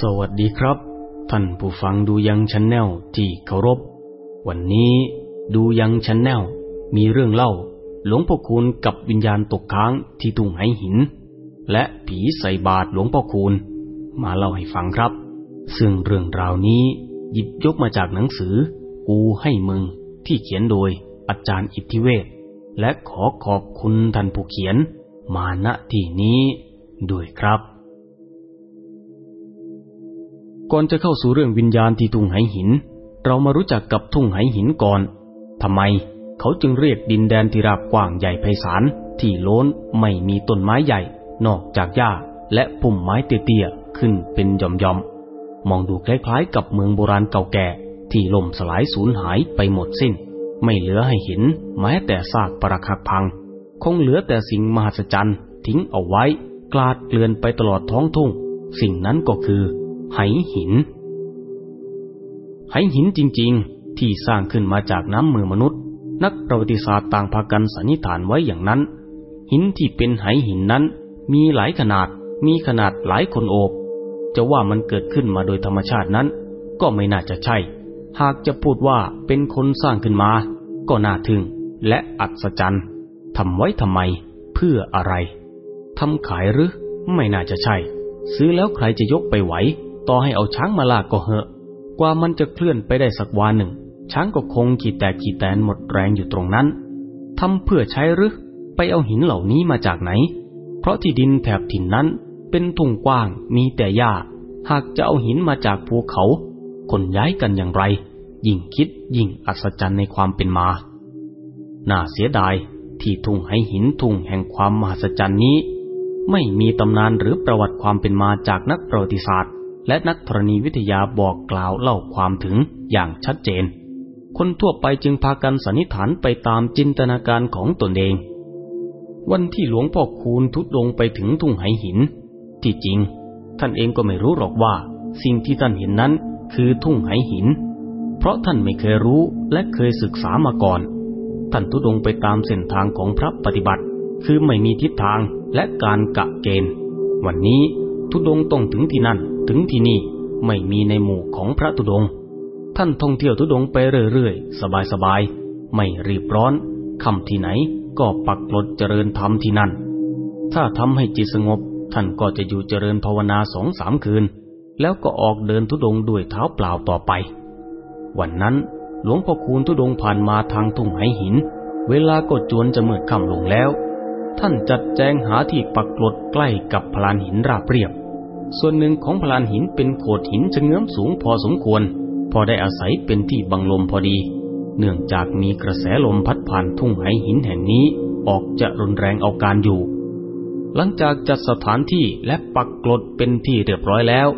สวัสดีครับ ท่านผู้ฟังดูยังชันแนลที่เคารพ วันนี้ดูยังชันแนลมีเรื่องเล่า หลวงพ่อคูณกับวิญญาณตกค้างที่ทุ่งไหหิน และผีใส่บาทหลวงพ่อคูณ มาเล่าให้ฟังครับ ซึ่งเรื่องราวนี้หยิบยกมาจากหนังสือ กูให้มึง ที่เขียนโดยอาจารย์อิทธิเวศและขอขอบคุณท่านผู้เขียน มาณที่นี้ด้วยครับ ก่อนจะเข้าสู่เรื่องวิญญาณที่ทุ่งไหหิน เรามารู้จักกับทุ่งไหหินก่อนทำไมเขาจึงเรียกดินแดนที่ราบกว้างใหญ่ไพศาลที่โล้นไม่มีต้นไม้ใหญ่ นอกจากหญ้าและพุ่มไม้เตี้ยๆขึ้นเป็นหย่อมๆมองดูคล้ายๆ กับเมืองโบราณเก่าแก่ ที่ล่มสลายสูญหายไปหมดสิ้น ไม่เหลือให้เห็นแม้แต่ซากปรักหักพัง คงเหลือแต่สิ่งมหัศจรรย์ทิ้งเอาไว้ กลาดเกลื่อนไปตลอดท้องทุ่ง สิ่งนั้นก็คือ ไหหิน ไหหินจริงๆ ที่สร้างขึ้นมาจากน้ำมือมนุษย์ นักประวัติศาสตร์ต่างพากันสันนิษฐานไว้อย่างนั้น หินที่เป็นไหหินนั้น มีหลายขนาด มีขนาดหลายคนโอบ จะว่ามันเกิดขึ้นมาโดยธรรมชาตินั้น ก็ไม่น่าจะใช่ หากจะพูดว่าเป็นคนสร้างขึ้นมา ก็น่าทึ่งและอัศจรรย์ทำไว้ทำไม เพื่ออะไรทำขายหรือ ไม่น่าจะใช่ ซื้อแล้วใครจะยกไปไหว ต่อให้เอาช้างมาลากก็เหอะ กว่ามันจะเคลื่อนไปได้สักวาหนึ่ง ช้างก็คงขีดแตกขีดแตนหมดแรงอยู่ตรงนั้นทำเพื่อใช้หรือไปเอาหินเหล่านี้มาจากไหน เพราะที่ดินแถบถิ่นนั้นเป็นทุ่งกว้างมีแต่หญ้า หากจะเอาหินมาจากภูเขา คนย้ายกันอย่างไร ยิ่งคิดยิ่งอัศจรรย์ในความเป็นมา น่าเสียดายที่ทุ่งไหหินทุ่งแห่งความมหัศจรรย์นี้ ไม่มีตำนานหรือประวัติความเป็นมาจากนักประวัติศาสตร์ และนักธรณีวิทยาบอกกล่าวเล่าความถึงอย่างชัดเจน คนทั่วไปจึงพากันสันนิษฐานไปตามจินตนาการของตนเอง วันที่หลวงพ่อคูณทุดลงไปถึงทุ่งไหหิน ที่จริง ท่านเองก็ไม่รู้หรอกว่า สิ่งที่ท่านเห็นนั้นคือทุ่งไหหิน เพราะท่านไม่เคยรู้และเคยศึกษามาก่อน ท่านทุดงไปตามเส้นทางของพระปฏิบัติ คือไม่มีทิศทางและการกะเกณฑ์ วันนี้ทุดงต้องถึงที่นั่น ถึงที่นี่ไม่มีในหมู่ของพระทุดง ท่านท่องเที่ยวทุดงไปเรื่อยๆ สบายๆ ไม่รีบร้อนคำที่ไหนก็ปักกลดเจริญธรรมที่นั่น ถ้าทำให้จิตสงบ ท่านก็จะอยู่เจริญภาวนาสองสามคืน แล้วก็ออกเดินทุดงด้วยเท้าเปล่าต่อไป วันนั้นหลวงพ่อคูณทุดงผ่านมาทางทุ่งไหหิน เวลาก็จวนจะมืดค่ำลงแล้ว ท่านจัดแจงหาที่ปักกลดใกล้กับพลานหินราบเรียบ ส่วนหนึ่งของพลานหินเป็นโขดหินชะเงื้อมสูงพอสมควร พอได้อาศัยเป็นที่บังลมพอดี เนื่องจากมีกระแสลมพัดผ่านทุ่งไหหินแห่งนี้ออกจะรุนแรงเอาการอยู่ หลังจากจัดสถานที่และปักกลดเป็นที่เรียบร้อยแล้ว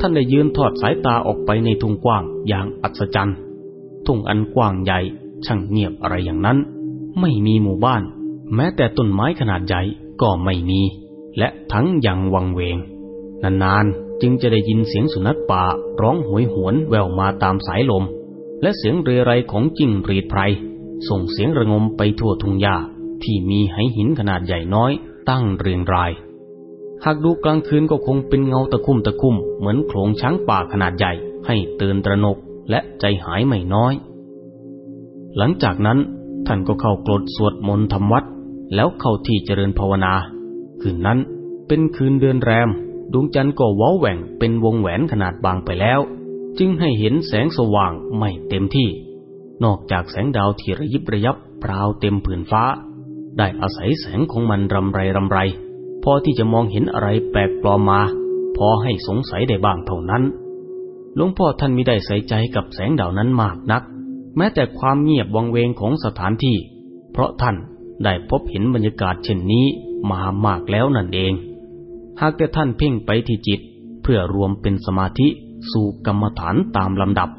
ท่านได้ยืนทอดสายตาออกไปในทุ่งกว้างอย่างอัศจรรย์ทุ่งอันกว้างใหญ่ช่างเงียบอะไรอย่างนั้น ไม่มีหมู่บ้าน แม้แต่ต้นไม้ขนาดใหญ่ก็ไม่มี และทั้งยังวังเวง นานๆจึงจะได้ยินเสียงสุนัขป่าร้องหวยหวนแววมาตามสายลม และเสียงเรไรของจิ้งรีดไพรส่งเสียงระงมไปทั่วทุ่งหญ้าที่มีไหหินขนาดใหญ่น้อย ตั้งเรียงราย หากดูกลางคืนก็คงเป็นเงาตะคุ่มตะคุ่มเหมือนโขลงช้างป่าขนาดใหญ่ ให้ตื่นตระหนกและใจหายไม่น้อย หลังจากนั้นท่านก็เข้ากรดสวดมนต์ทำวัด แล้วเข้าที่เจริญภาวนา คืนนั้นเป็นคืนเดือนแรม ดวงจันทร์ก็ว้าแหว่งเป็นวงแหวนขนาดบางไปแล้ว จึงให้เห็นแสงสว่างไม่เต็มที่ นอกจากแสงดาวที่ระยิบระยับพราวเต็มผืนฟ้า ได้อาศัยแสงของมันรำไรรำไร พอที่จะมองเห็นอะไรแปลกปลอมมา พอให้สงสัยได้บ้างเท่านั้นหลวงพ่อท่านมิได้ใส่ใจกับแสงดาวนั้นมากนัก แม้แต่ความเงียบวังเวงของสถานที่ เพราะท่านได้พบเห็นบรรยากาศเช่นนี้มามากแล้วนั่นเอง หากแต่ท่านเพ่งไปที่จิต เพื่อรวมเป็นสมาธิสู่กรรมฐานตามลำดับ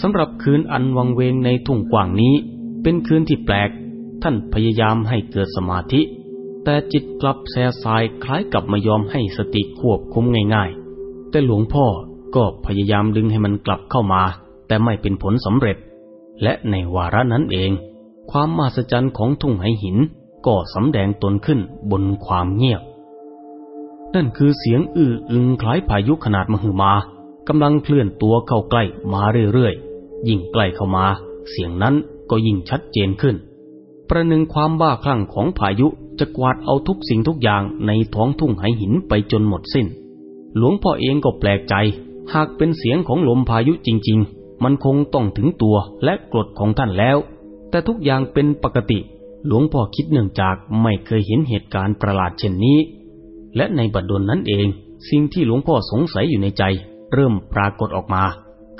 สำหรับคืนอันวังเวงในทุ่งกว้างนี้ เป็นคืนที่แปลก ท่านพยายามให้เกิดสมาธิ แต่จิตกลับแสสายคล้ายกับไม่ยอมให้สติควบคุมง่ายๆ แต่หลวงพ่อก็พยายามดึงให้มันกลับเข้ามา แต่ไม่เป็นผลสำเร็จ และในวาระนั้นเอง ความมหัศจรรย์ของทุ่งไหหินก็สำแดงตนขึ้นบนความเงียบ นั่นคือเสียงอื้ออึงคล้ายพายุขนาดมหึมากำลังเคลื่อนตัวเข้าใกล้มาเรื่อยๆ ยิ่งใกล้เข้ามา เสียงนั้นก็ยิ่งชัดเจนขึ้น ประหนึ่งความบ้าคลั่งของพายุจะกวาดเอาทุกสิ่งทุกอย่างในท้องทุ่งไหหินไปจนหมดสิ้น หลวงพ่อเองก็แปลกใจ หากเป็นเสียงของลมพายุจริง ๆ มันคงต้องถึงตัวและกรดของท่านแล้ว แต่ทุกอย่างเป็นปกติ หลวงพ่อคิดเนื่องจากไม่เคยเห็นเหตุการณ์ประหลาดเช่นนี้ และในบัดดลนั้นเอง สิ่งที่หลวงพ่อสงสัยอยู่ในใจ เริ่มปรากฏออกมา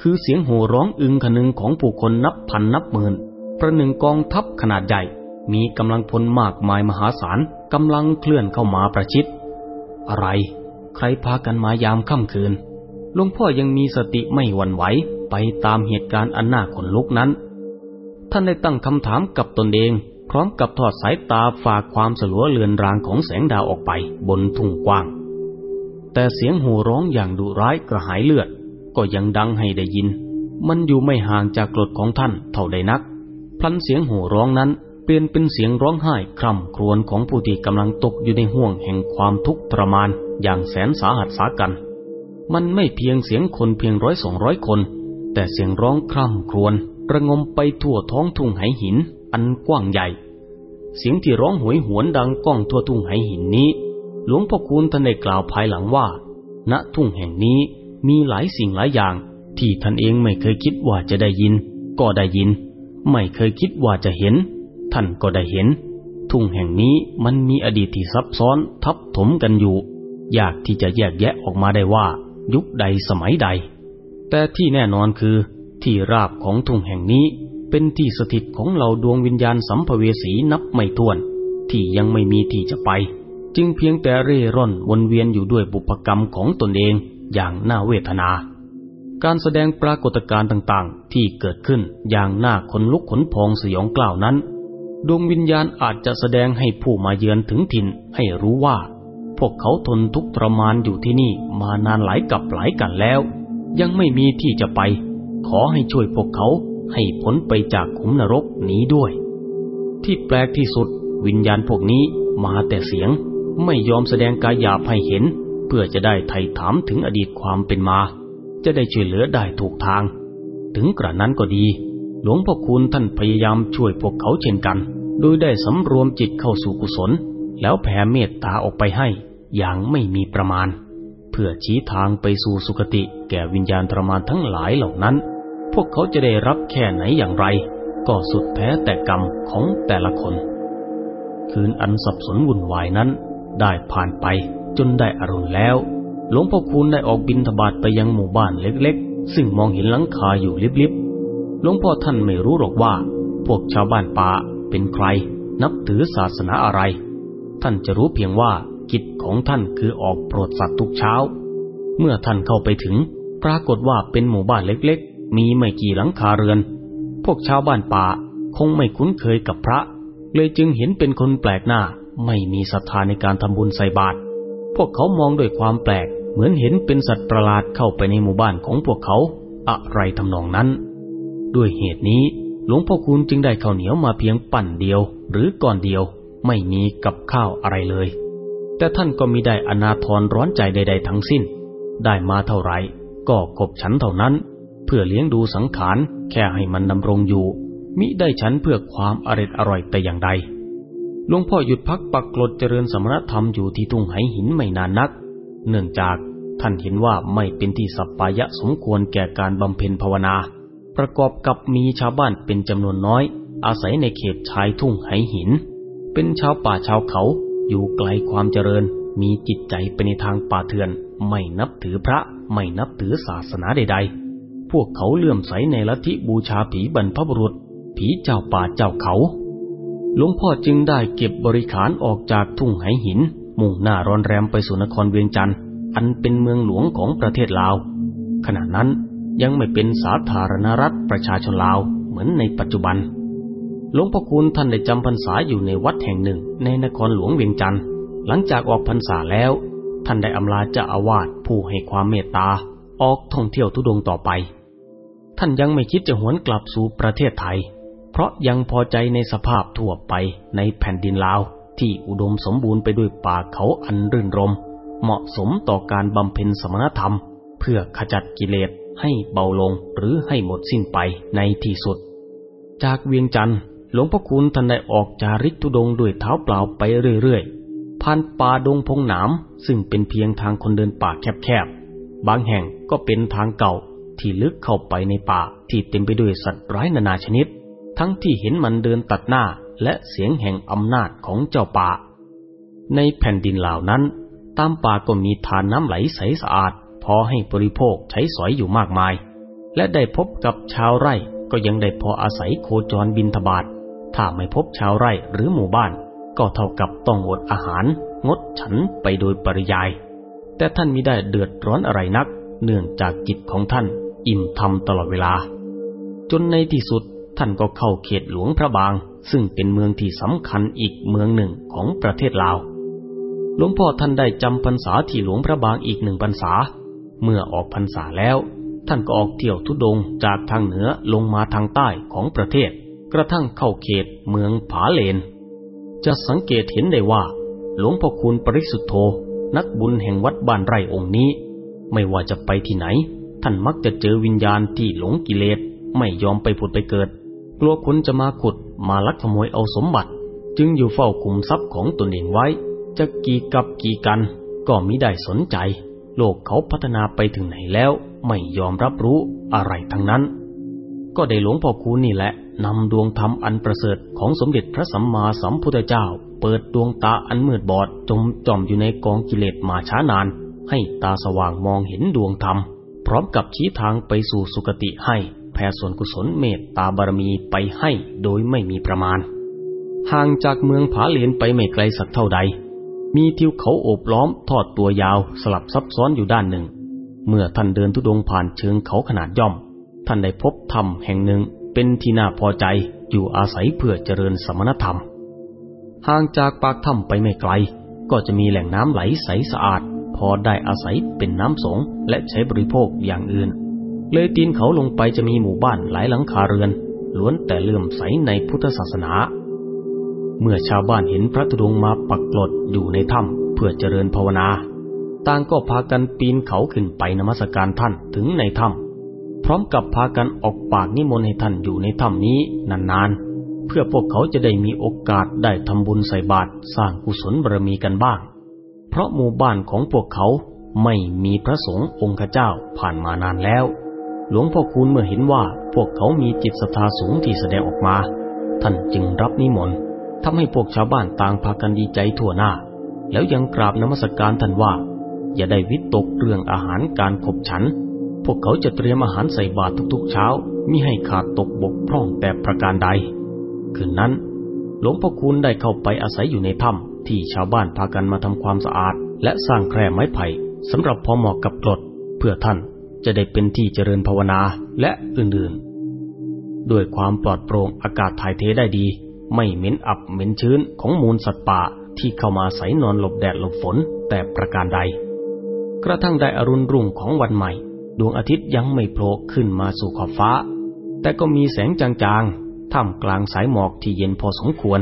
คือเสียงโห่ร้องอึงคนึงของผู้คนนับพันนับหมื่น ประหนึ่งกองทัพขนาดใหญ่ มีกำลังพลมากมายมหาศาลกำลังเคลื่อนเข้ามาประชิด อะไร ใครพากันมายามค่ำคืนหลวงพ่อยังมีสติไม่หวั่นไหวไปตามเหตุการณ์อันน่าขนลุกนั้น ท่านได้ตั้งคำถามกับตนเอง พร้อมกับทอดสายตาฝากความสลัวเลือนรางของแสงดาวออกไปบนทุ่งกว้าง แต่เสียงโห่ร้องอย่างดุร้ายกระหายเลือด ก็ยังดังให้ได้ยิน มันอยู่ไม่ห่างจากกรดของท่านเท่าใดนัก พลันเสียงโห่ร้องนั้นเปลี่ยนเป็นเสียงร้องไห้คร่ำครวญของผู้ที่กำลังตกอยู่ในห่วงแห่งความทุกข์ทรมานอย่างแสนสาหัสสากัน มันไม่เพียงเสียงคนเพียงร้อยสองร้อยคน แต่เสียงร้องคร่ำครวญระงมไปทั่วท้องทุ่งไหหิน อันกว้างใหญ่ เสียงที่ร้องหวยหวนดังก้องทั่วทุ่งไหหินนี้ หลวงพ่อคูณท่านได้กล่าวภายหลังว่า ณทุ่งแห่งนี้มีหลายสิ่งหลายอย่าง ที่ท่านเองไม่เคยคิดว่าจะได้ยิน ก็ได้ยิน ไม่เคยคิดว่าจะเห็น ท่านก็ได้เห็น ทุ่งแห่งนี้มันมีอดีตที่ซับซ้อนทับถมกันอยู่ ยากที่จะแยกแยะออกมาได้ว่า ยุคใดสมัยใด แต่ที่แน่นอนคือที่ราบของทุ่งแห่งนี้ เป็นที่สถิตของเหล่าดวงวิญญาณสัมภเวสีนับไม่ถ้วน ที่ยังไม่มีที่จะไป จึงเพียงแต่เร่ร่อนวนเวียนอยู่ด้วยบุพกรรมของตนเองอย่างน่าเวทนา การแสดงปรากฏการณ์ต่างๆ ที่เกิดขึ้นอย่างน่าขนลุกขนพองสยองกล่าวนั้น ดวงวิญญาณอาจจะแสดงให้ผู้มาเยือนถึงถิ่นให้รู้ว่า พวกเขาทนทุกข์ทรมานอยู่ที่นี่มานานหลายกับหลายกันแล้ว ยังไม่มีที่จะไป ขอให้ช่วยพวกเขา ให้พ้นไปจากขุมนรกนี้ด้วย ที่แปลกที่สุด วิญญาณพวกนี้มาแต่เสียง ไม่ยอมแสดงกายหยาบให้เห็น เพื่อจะได้ไถ่ถามถึงอดีตความเป็นมา จะได้ช่วยเหลือได้ถูกทาง ถึงกระนั้นก็ดี หลวงพ่อคุณท่านพยายามช่วยพวกเขาเช่นกัน โดยได้สำรวมจิตเข้าสู่กุศล แล้วแผ่เมตตาออกไปให้ อย่างไม่มีประมาณ เพื่อชี้ทางไปสู่สุคติแก่วิญญาณทรมานทั้งหลายเหล่านั้น พวกเขาจะได้รับแค่ไหนอย่างไร ก็สุดแท้แต่กรรมของแต่ละคน คืนอันสับสนวุ่นวายนั้น ได้ผ่านไปจนได้อรุณแล้ว หลวงพ่อคูณได้ออกบินทบาทไปยังหมู่บ้านเล็กๆ ซึ่งมองเห็นหลังคาอยู่ลิบๆ หลวงพ่อท่านไม่รู้หรอกว่า พวกชาวบ้านป่าเป็นใคร นับถือศาสนาอะไร ท่านจะรู้เพียงว่ากิจของท่านคือออกโปรดสัตว์ทุกเช้า เมื่อท่านเข้าไปถึง ปรากฏว่าเป็นหมู่บ้านเล็กๆ มีไม่กี่หลังคาเรือน พวกชาวบ้านป่าคงไม่คุ้นเคยกับพระ เลยจึงเห็นเป็นคนแปลกหน้า ไม่มีศรัทธาในการทำบุญใส่บาตรพวกเขามองด้วยความแปลก เหมือนเห็นเป็นสัตว์ประหลาดเข้าไปในหมู่บ้านของพวกเขา อะไรทำนองนั้น ด้วยเหตุนี้หลวงพ่อคุณจึงได้ข้าวเหนียวมาเพียงปั่นเดียว หรือก่อนเดียว ไม่มีกับข้าวอะไรเลย แต่ท่านก็มิได้อนาทรร้อนใจใด ๆ ทั้งสิ้น ได้มาเท่าไรก็กบฉันเท่านั้น เพื่อเลี้ยงดูสังขารแค่ให้มันดำรงอยู่ มิได้ฉันเพื่อความอร็ดอร่อยแต่อย่างใดหลวงพ่อหยุดพักปักกลดเจริญสมณธรรมอยู่ที่ทุ่งไหหินไม่นานนัก เนื่องจากท่านเห็นว่าไม่เป็นที่สัปปายะสมควรแก่การบำเพ็ญภาวนา ประกอบกับมีชาวบ้านเป็นจำนวนน้อย อาศัยในเขตชายทุ่งไหหิน เป็นชาวป่าชาวเขาอยู่ไกลความเจริญ มีจิตใจไปในทางป่าเถื่อน ไม่นับถือพระไม่นับถือศาสนาใดๆ พวกเขาเลื่อมใสในลัทธิบูชาผีบรรพบุรุษ ผีเจ้าป่าเจ้าเขา หลวงพ่อจึงได้เก็บบริขารออกจากทุ่งไหหิน มุ่งหน้ารอนแรมไปสู่นครเวียงจันทร์อันเป็นเมืองหลวงของประเทศลาว ขณะนั้นยังไม่เป็นสาธารณรัฐประชาชนลาวเหมือนในปัจจุบัน หลวงพ่อคุณท่านได้จำพรรษาอยู่ในวัดแห่งหนึ่งในนครหลวงเวียงจันทร์หลังจากออกพรรษาแล้ว ท่านได้อำลาเจ้าอาวาสผู้ให้ความเมตตา ออกท่องเที่ยวทุดงต่อไป ท่านยังไม่คิดจะหวนกลับสู่ประเทศไทย เพราะยังพอใจในสภาพทั่วไปในแผ่นดินลาว ที่อุดมสมบูรณ์ไปด้วยป่าเขาอันรื่นรม เหมาะสมต่อการบำเพ็ญสมณธรรม เพื่อขจัดกิเลสให้เบาลงหรือให้หมดสิ้นไปในที่สุด จากเวียงจันทร์หลวงพ่อคุณท่านได้ออกจาริกทุดงด้วยเท้าเปล่าไปเรื่อยๆ ผ่านป่าดงพงหนามซึ่งเป็นเพียงทางคนเดินป่าแคบๆ บางแห่งก็เป็นทางเก่า ที่ลึกเข้าไปในป่าที่เต็มไปด้วยสัตว์ร้ายนานาชนิด ทั้งที่เห็นมันเดินตัดหน้าและเสียงแห่งอำนาจของเจ้าป่า ในแผ่นดินเหล่านั้น ตามป่าก็มีทานน้ำไหลใสสะอาด พอให้บริโภคใช้สอยอยู่มากมาย และได้พบกับชาวไร่ก็ยังได้พออาศัยโคจรบินทบาทถ้าไม่พบชาวไร่หรือหมู่บ้าน ก็เท่ากับต้องอดอาหาร งดฉันไปโดยปริยาย แต่ท่านมิได้เดือดร้อนอะไรนัก เนื่องจากจิตของท่าน อิ่มทำตลอดเวลา จนในที่สุดท่านก็เข้าเขตหลวงพระบาง ซึ่งเป็นเมืองที่สำคัญอีกเมืองหนึ่งของประเทศลาว หลวงพ่อท่านได้จำพรรษาที่หลวงพระบางอีกหนึ่งพรรษา เมื่อออกพรรษาแล้ว ท่านก็ออกเที่ยวทุดงจากทางเหนือลงมาทางใต้ของประเทศ กระทั่งเข้าเขตเมืองผาเลน จะสังเกตเห็นได้ว่า หลวงพ่อคุณปริสุทธโธนักบุญแห่งวัดบ้านไร่องค์นี้ ไม่ว่าจะไปที่ไหน ท่านมักจะเจอวิญญาณที่หลงกิเลสไม่ยอมไปผุดไปเกิด กลัวคนจะมาขุดมาลักขโมยเอาสมบัติ จึงอยู่เฝ้าคุมทรัพย์ของตนเองไว้ จะกี่กับกี่กัน ก็มิได้สนใจ โลกเขาพัฒนาไปถึงไหนแล้วไม่ยอมรับรู้อะไรทั้งนั้น ก็ได้หลวงพ่อคูณนี่แหละนำดวงธรรมอันประเสริฐของสมเด็จพระสัมมาสัมพุทธเจ้า เปิดดวงตาอันมืดบอดจมจอมอยู่ในกองกิเลสมาช้านาน ให้ตาสว่างมองเห็นดวงธรรม พร้อมกับชี้ทางไปสู่สุคติให้ แผ่ส่วนกุศลเมตตาบารมีไปให้โดยไม่มีประมาณ ห่างจากเมืองผาเลนไปไม่ไกลสักเท่าใด มีทิวเขาโอบล้อมทอดตัวยาวสลับซับซ้อนอยู่ด้านหนึ่ง เมื่อท่านเดินทุดงผ่านเชิงเขาขนาดย่อม ท่านได้พบถ้ำแห่งหนึ่งเป็นที่น่าพอใจอยู่อาศัยเพื่อเจริญสมณธรรม ห่างจากปากถ้ำไปไม่ไกล ก็จะมีแหล่งน้ำไหลใสสะอาด พอได้อาศัยเป็นน้ำสงและใช้บริโภคอย่างอื่น เลยตีนเขาลงไปจะมีหมู่บ้านหลายหลังคาเรือน ล้วนแต่เลื่อมใสในพุทธศาสนา เมื่อชาวบ้านเห็นพระธุดงมาปักกลดอยู่ในถ้ำเพื่อเจริญภาวนา ต่างก็พากันปีนเขาขึ้นไปนมัสการท่านถึงในถ้ำพร้อมกับพากันออกปากนิมนต์ให้ท่านอยู่ในถ้ำนี้นานๆเพื่อพวกเขาจะได้มีโอกาสได้ทำบุญใส่บาตรสร้างกุศลบารมีกันบ้าง ราะหมู่บ้านของพวกเขาไม่มีพระสงฆ์องค์เจ้าผ่านมานานแล้ว หลวงพ่อคูณเมื่อเห็นว่าพวกเขามีจิตศรัทธาสูงที่แสดงออกมา ท่านจึงรับนิมนต์ทำให้พวกชาวบ้านต่างพากันดีใจทั่วหน้า แล้วยังกราบนมัสการท่านว่า อย่าได้วิตกเรื่องอาหารการขบฉัน พวกเขาจะเตรียมอาหารใส่บาตรทุกๆเช้ามิให้ขาดตกบกพร่องแต่ประการใด คืนนั้น หลวงพ่อคูณได้เข้าไปอาศัยอยู่ในถ้ำ ที่ชาวบ้านพากันมาทำความสะอาด และสร้างแคร่ไม้ไผ่สำหรับพอเหมาะกับกรดเพื่อท่านจะได้เป็นที่เจริญภาวนาและอื่นๆ ด้วยความปลอดโปร่งอากาศถ่ายเทได้ดี ไม่เหม็นอับเหม็นชื้นของมูลสัตว์ป่าที่เข้ามาใส่นอนหลบแดดหลบฝนแต่ประการใด กระทั่งได้อรุณรุ่งของวันใหม่ ดวงอาทิตย์ยังไม่โผล่ขึ้นมาสู่ขอบฟ้า แต่ก็มีแสงจางๆท่ามกลางสายหมอกที่เย็นพอสมควร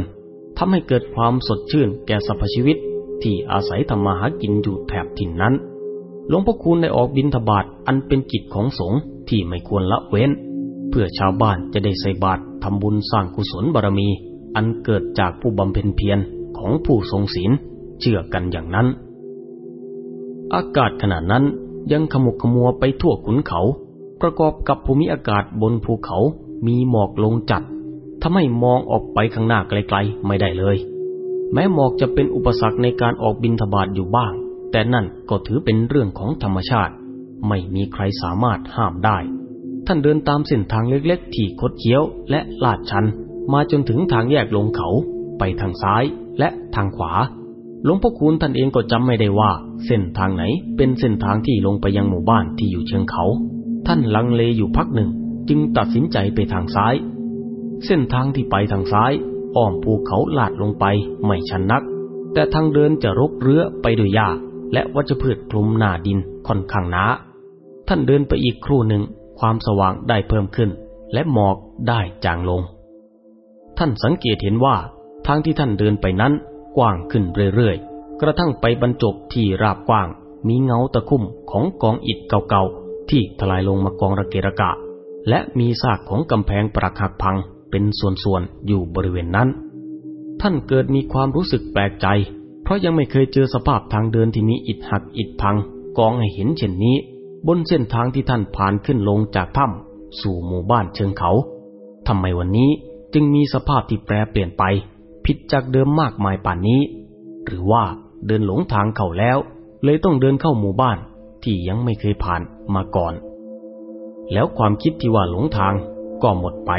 ทำให้เกิดความสดชื่นแก่สรรพชีวิตที่อาศัยทำมาหากินอยู่แถบถิ่นนั้น หลวงพ่อคูณได้ออกบินทบาทอันเป็นกิจของสงฆ์ที่ไม่ควรละเว้น เพื่อชาวบ้านจะได้ใส่บาตรทำบุญสร้างกุศลบารมี อันเกิดจากผู้บำเพ็ญเพียรของผู้ทรงศีลเชื่อกันอย่างนั้น อากาศขณะนั้นยังขมุกขมัวไปทั่วขุนเขา ประกอบกับภูมิอากาศบนภูเขามีหมอกลงจัด ทำให้มองออกไปข้างหน้าไกลๆไม่ได้เลย แม้หมอกจะเป็นอุปสรรคในการออกบินทบาทอยู่บ้าง แต่นั่นก็ถือเป็นเรื่องของธรรมชาติ ไม่มีใครสามารถห้ามได้ ท่านเดินตามเส้นทางเล็กๆ ที่คดเคี้ยวและลาดชัน มาจนถึงทางแยกลงเขา ไปทางซ้ายและทางขวาหลวงพ่อคูณท่านเองก็จำไม่ได้ว่า เส้นทางไหนเป็นเส้นทางที่ลงไปยังหมู่บ้านที่อยู่เชิงเขา ท่านลังเลอยู่พักหนึ่ง จึงตัดสินใจไปทางซ้าย เส้นทางที่ไปทางซ้าย อ้อมภูเขาลาดลงไปไม่ชันนัก แต่ทางเดินจะรกเรื้อไปด้วยหญ้าและวัชพืชคลุมหน้าดินค่อนข้างหนา ท่านเดินไปอีกครู่หนึ่งความสว่างได้เพิ่มขึ้น และหมอกได้จางลง ท่านสังเกตเห็นว่าทางที่ท่านเดินไปนั้นกว้างขึ้นเรื่อยๆ กระทั่งไปบรรจบที่ราบกว้าง มีเงาตะคุ่มของกองอิฐเก่าๆ ที่ทลายลงมากองระเกะระกะ และมีซากของกำแพงปรักหักพัง เป็นส่วนๆอยู่บริเวณนั้น ท่านเกิดมีความรู้สึกแปลกใจ เพราะยังไม่เคยเจอสภาพทางเดินที่มีอิฐหักอิฐพัง กองให้เห็นเช่นนี้ บนเส้นทางที่ท่านผ่านขึ้นลงจากถ้ำสู่หมู่บ้านเชิงเขาทำไมวันนี้จึงมีสภาพที่แปรเปลี่ยนไป ผิดจากเดิมมากมายป่านนี้ หรือว่าเดินหลงทางเขาแล้ว เลยต้องเดินเข้าหมู่บ้านที่ยังไม่เคยผ่านมาก่อน แล้วความคิดที่ว่าหลงทางก็หมดไป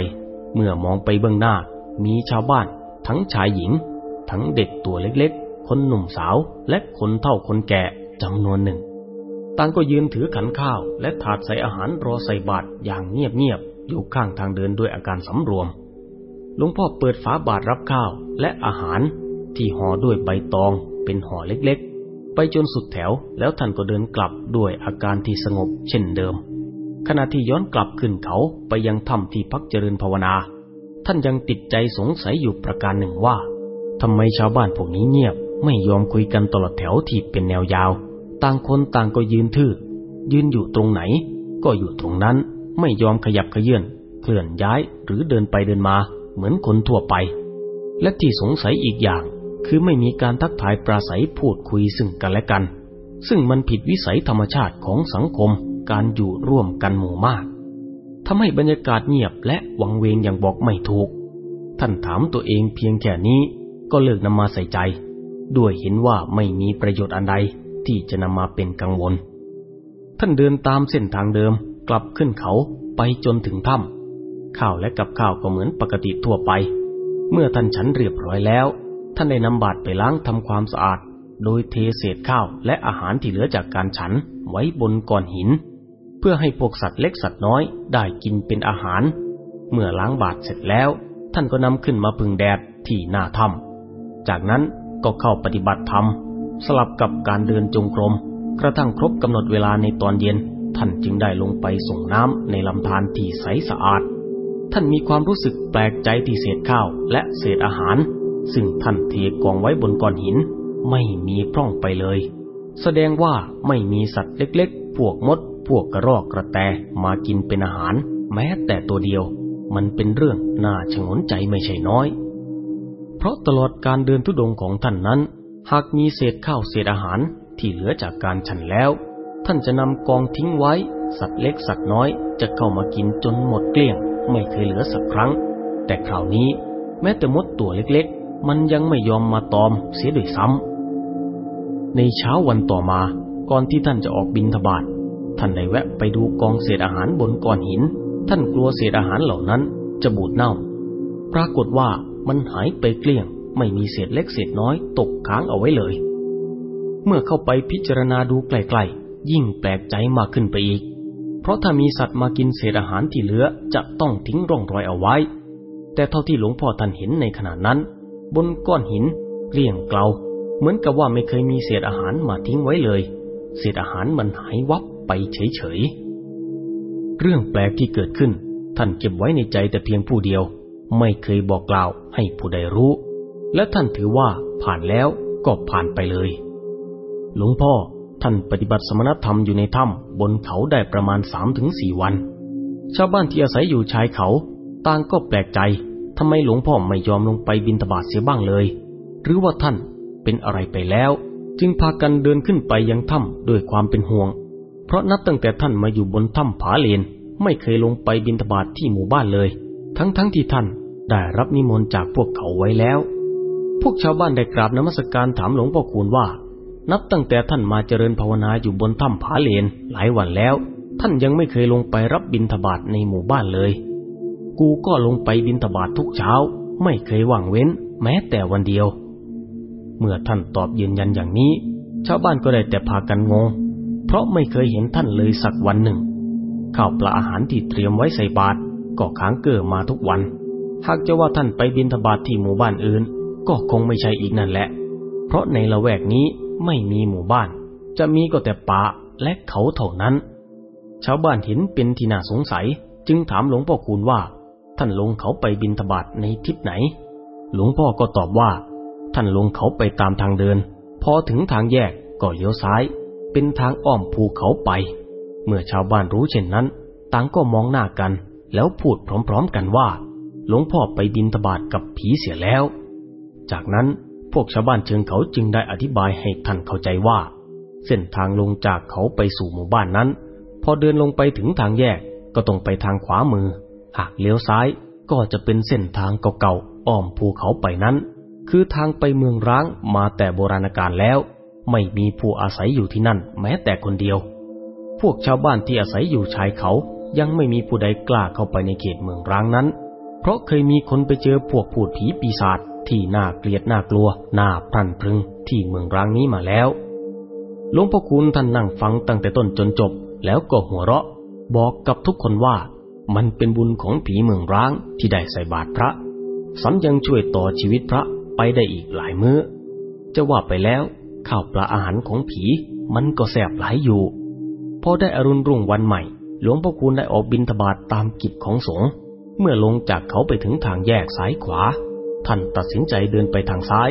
เมื่อมองไปเบื้องหน้า มีชาวบ้าน ทั้งชายหญิง ทั้งเด็กตัวเล็กๆ คนหนุ่มสาว และคนเฒ่าคนแก่จำนวนหนึ่งต่างก็ยืนถือขันข้าว และถาดใส่อาหารรอใส่บาตรอย่างเงียบๆอยู่ข้างทางเดินด้วยอาการสำรวมหลวงพ่อเปิดฝาบาตรรับข้าวและอาหารที่ห่อด้วยใบตองเป็นห่อเล็กๆ ไปจนสุดแถวแล้วท่านก็เดินกลับด้วยอาการที่สงบเช่นเดิม ขณะที่ย้อนกลับขึ้นเขาไปยังถ้ำที่พักเจริญภาวนา ท่านยังติดใจสงสัยอยู่ประการหนึ่งว่าทำไมชาวบ้านพวกนี้เงียบ ไม่ยอมคุยกันตลอดแถวที่เป็นแนวยาว ต่างคนต่างก็ยืนทื่อ ยืนอยู่ตรงไหน ก็อยู่ตรงนั้นไม่ยอมขยับขยื่นเคลื่อนย้ายหรือเดินไปเดินมาเหมือนคนทั่วไป และที่สงสัยอีกอย่าง คือไม่มีการทักทายปราศัยพูดคุยซึ่งกันและกัน ซึ่งมันผิดวิสัยธรรมชาติของสังคม การอยู่ร่วมกันหมู่มากทำให้บรรยากาศเงียบและวังเวงอย่างบอกไม่ถูก ท่านถามตัวเองเพียงแค่นี้ก็เลิกนำมาใส่ใจ ด้วยเห็นว่าไม่มีประโยชน์อันใดที่จะนำมาเป็นกังวล ท่านเดินตามเส้นทางเดิมกลับขึ้นเขาไปจนถึงถ้ำข้าวและกับข้าวก็เหมือนปกติทั่วไป เมื่อท่านฉันเรียบร้อยแล้ว ท่านได้นำบาตรไปล้างทำความสะอาด โดยเทเศษข้าวและอาหารที่เหลือจากการฉันไว้บนก้อนหิน พื่อให้พวกสัตว์เล็กสัตว์น้อยได้กินเป็นอาหาร เมื่อล้างบาตรเสร็จแล้ว ท่านก็นำขึ้นมาพึ่งแดดที่หน้าถ้ำจากนั้นก็เข้าปฏิบัติธรรม สลับกับการเดินจงกรม กระทั่งครบกำหนดเวลาในตอนเย็น ท่านจึงได้ลงไปส่งน้ำในลำธารที่ใสสะอาด ท่านมีความรู้สึกแปลกใจที่เศษข้าวและเศษอาหาร ซึ่งท่านเทกองไว้บนก้อนหิน ไม่มีพร่องไปเลย แสดงว่าไม่มีสัตว์เล็กๆ พวกมด พวกกระรอกกระแตมากินเป็นอาหาร แม้แต่ตัวเดียว มันเป็นเรื่องน่าชงนใจไม่ใช่น้อย เพราะตลอดการเดินทุดงของท่านนั้น หากมีเศษข้าวเศษอาหารที่เหลือจากการฉันแล้ว ท่านจะนำกองทิ้งไว้ สัตว์เล็กสัตว์น้อยจะเข้ามากินจนหมดเกลี้ยง ไม่เคยเหลือสักครั้ง แต่คราวนี้แม้แต่มดตัวเล็กๆ มันยังไม่ยอมมาตอมเสียด้วยซ้ำในเช้าวันต่อมาก่อนที่ท่านจะออกบินทบาท ท่านได้แวะไปดูกองเศษอาหารบนก้อนหิน ท่านกลัวเศษอาหารเหล่านั้นจะบูดเน่า ปรากฏว่ามันหายไปเกลี้ยง ไม่มีเศษเล็กเศษน้อยตกค้างเอาไว้เลย เมื่อเข้าไปพิจารณาดูใกล้ๆยิ่งแปลกใจมากขึ้นไปอีก เพราะถ้ามีสัตว์มากินเศษอาหารที่เหลือจะต้องทิ้งร่องรอยเอาไว้ แต่เท่าที่หลวงพ่อท่านเห็นในขณะนั้น บนก้อนหินเกลี้ยงเกลาเหมือนกับว่าไม่เคยมีเศษอาหารมาทิ้งไว้เลย เศษอาหารมันหายวับ ไปเฉยๆ เรื่องแปลกที่เกิดขึ้น ท่านเก็บไว้ในใจแต่เพียงผู้เดียว ไม่เคยบอกกล่าวให้ผู้ใดรู้ และท่านถือว่าผ่านแล้วก็ผ่านไปเลย หลวงพ่อท่านปฏิบัติสมณธรรมอยู่ในถ้ำบนเขาได้ประมาณสามถึงสี่วัน ชาวบ้านที่อาศัยอยู่ชายเขาต่างก็แปลกใจทำไมหลวงพ่อไม่ยอมลงไปบินตบาทเสียบ้างเลย หรือว่าท่านเป็นอะไรไปแล้ว จึงพากันเดินขึ้นไปยังถ้ำด้วยความเป็นห่วง เพราะนับตั้งแต่ท่านมาอยู่บนถ้ำผาเลนไม่เคยลงไปบินตบาทที่หมู่บ้านเลย ทั้งๆทที่ท่านได้รับนิมนต์จากพวกเขาไว้แล้ว พวกชาวบ้านได้กราบนมัสการถามหลวงพ่อคูณว่า นับตั้งแต่ท่านมาเจริญภาวนาอยู่บนถ้ำผาเลนหลายวันแล้ว ท่านยังไม่เคยลงไปรับบิณฑบาตในหมู่บ้านเลย กูก็ลงไปบิณฑบาตทุกเช้า ไม่เคยว่างเว้น แม้แต่วันเดียว เมื่อท่านตอบยืนยันอย่างนี้ ชาวบ้านก็ได้แต่พากันงง เพราะไม่เคยเห็นท่านเลยสักวันหนึ่ง ข้าวปลาอาหารที่เตรียมไว้ใส่บาตรก็ค้างเกิดมาทุกวัน หากจะว่าท่านไปบินทบาทที่หมู่บ้านอื่น ก็คงไม่ใช่อีกนั่นแหละ เพราะในละแวกนี้ไม่มีหมู่บ้าน จะมีก็แต่ป่าและเขาเท่านั้น ชาวบ้านเห็นเป็นที่น่าสงสัย จึงถามหลวงพ่อคูณว่า ท่านลงเขาไปบินทบาทในทิศไหน หลวงพ่อก็ตอบว่า ท่านลงเขาไปตามทางเดิน พอถึงทางแยกก็เลี้ยวซ้าย เป็นทางอ้อมภูเขาไป เมื่อชาวบ้านรู้เช่นนั้น ต่างก็มองหน้ากัน แล้วพูดพร้อมๆกันว่า หลวงพ่อไปบินทบาทกับผีเสียแล้ว จากนั้นพวกชาวบ้านเชิงเขาจึงได้อธิบายให้ท่านเข้าใจว่า เส้นทางลงจากเขาไปสู่หมู่บ้านนั้น พอเดินลงไปถึงทางแยกก็ต้องไปทางขวามือ หากเลี้ยวซ้ายก็จะเป็นเส้นทางเก่าๆอ้อมภูเขาไปนั้น คือทางไปเมืองร้างมาแต่โบราณกาลแล้ว ไม่มีผู้อาศัยอยู่ที่นั่น แม้แต่คนเดียว พวกชาวบ้านที่อาศัยอยู่ชายเขายังไม่มีผู้ใดกล้าเข้าไปในเขตเมืองร้างนั้น เพราะเคยมีคนไปเจอพวกพูดผีปีศาจที่น่าเกลียดน่ากลัว น่าพรันพรึงที่เมืองร้างนี้มาแล้วหลวงพ่อคุณท่านนั่งฟังตั้งแต่ต้นจนจบ แล้วก็หัวเราะ บอกกับทุกคนว่า มันเป็นบุญของผีเมืองร้างที่ได้ใส่บาตรพระสันยังช่วยต่อชีวิตพระไปได้อีกหลายมื้อ จะว่าไปแล้ว ข้าวปลาอาหารของผีมันก็แสบหลายอยู่ พอได้อรุณรุ่งวันใหม่ หลวงพ่อคุณได้ออกบินทบาทตามกิจของสงฆ์เมื่อลงจากเขาไปถึงทางแยกซ้ายขวา ท่านตัดสินใจเดินไปทางซ้าย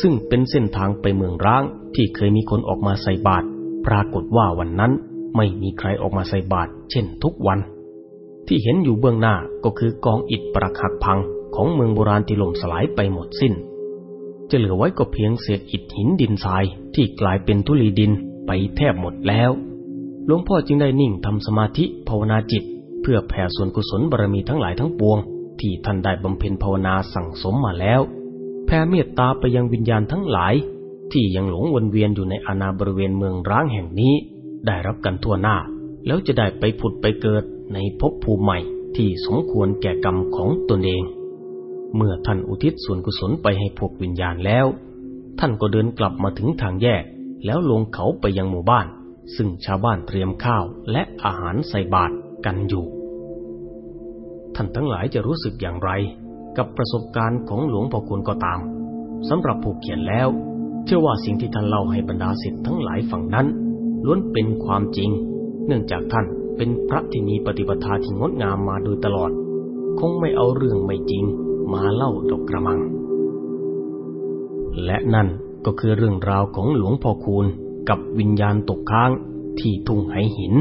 ซึ่งเป็นเส้นทางไปเมืองร้างที่เคยมีคนออกมาใส่บาตรปรากฏว่าวันนั้นไม่มีใครออกมาใส่บาตรเช่นทุกวัน ที่เห็นอยู่เบื้องหน้าก็คือกองอิฐปรักหักพังของเมืองโบราณที่ล่มสลายไปหมดสิ้น จะเหลือไว้ก็เพียงเศษอิฐหินดินทรายที่กลายเป็นทุลีดินไปแทบหมดแล้ว หลวงพ่อจึงได้นิ่งทำสมาธิภาวนาจิต เพื่อแผ่ส่วนกุศลบารมีทั้งหลายทั้งปวง ที่ท่านได้บำเพ็ญภาวนาสั่งสมมาแล้ว แผ่เมตตาไปยังวิญญาณทั้งหลาย ที่ยังหลงวนเวียนอยู่ในอาณาบริเวณเมืองร้างแห่งนี้ ได้รับกันทั่วหน้า แล้วจะได้ไปผุดไปเกิดในภพภูมิใหม่ที่สมควรแก่กรรมของตนเอง เมื่อท่านอุทิศส่วนกุศลไปให้พวกวิญญาณแล้ว ท่านก็เดินกลับมาถึงทางแยก แล้วลงเขาไปยังหมู่บ้าน ซึ่งชาวบ้านเตรียมข้าวและอาหารใส่บาตรกันอยู่ ท่านทั้งหลายจะรู้สึกอย่างไร กับประสบการณ์ของหลวงพ่อคุณก็ตามสำหรับผู้เขียนแล้ว เชื่อว่าสิ่งที่ท่านเล่าให้บรรดาศิษย์ทั้งหลายฝั่งนั้น ล้วนเป็นความจริง เนื่องจากท่านเป็นพระที่มีปฏิปทาที่งดงามมาโดยตลอด คงไม่เอาเรื่องไม่จริง มาเล่าดอกกระมัง และนั่นก็คือเรื่องราวของหลวงพ่อคูณกับวิญญาณตกค้างที่ทุ่งไหหิน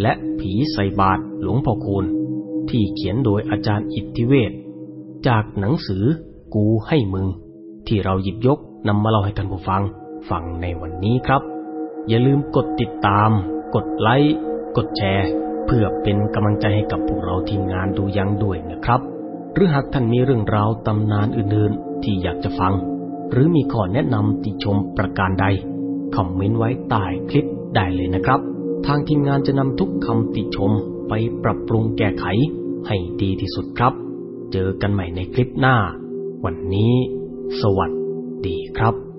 และผีใส่บาตรหลวงพ่อคูณ ที่เขียนโดยอาจารย์อิทธิเวศจากหนังสือกูให้มึง ที่เราหยิบยกนำมาเล่าให้ท่านผู้ฟังฟังในวันนี้ครับ อย่าลืมกดติดตาม กดไลค์ กดแชร์ เพื่อเป็นกำลังใจให้กับพวกเราทีมงานดูยังด้วยนะครับ หรือหากท่านมีเรื่องราวตำนานอื่นๆ ที่อยากจะฟัง หรือมีข้อแนะนำติชมประการใด คอมเมนต์ไว้ใต้คลิปได้เลยนะครับ ทางทีมงานจะนำทุกคำติชมไปปรับปรุงแก้ไขให้ดีที่สุดครับ เจอกันใหม่ในคลิปหน้า วันนี้ สวัสดีครับ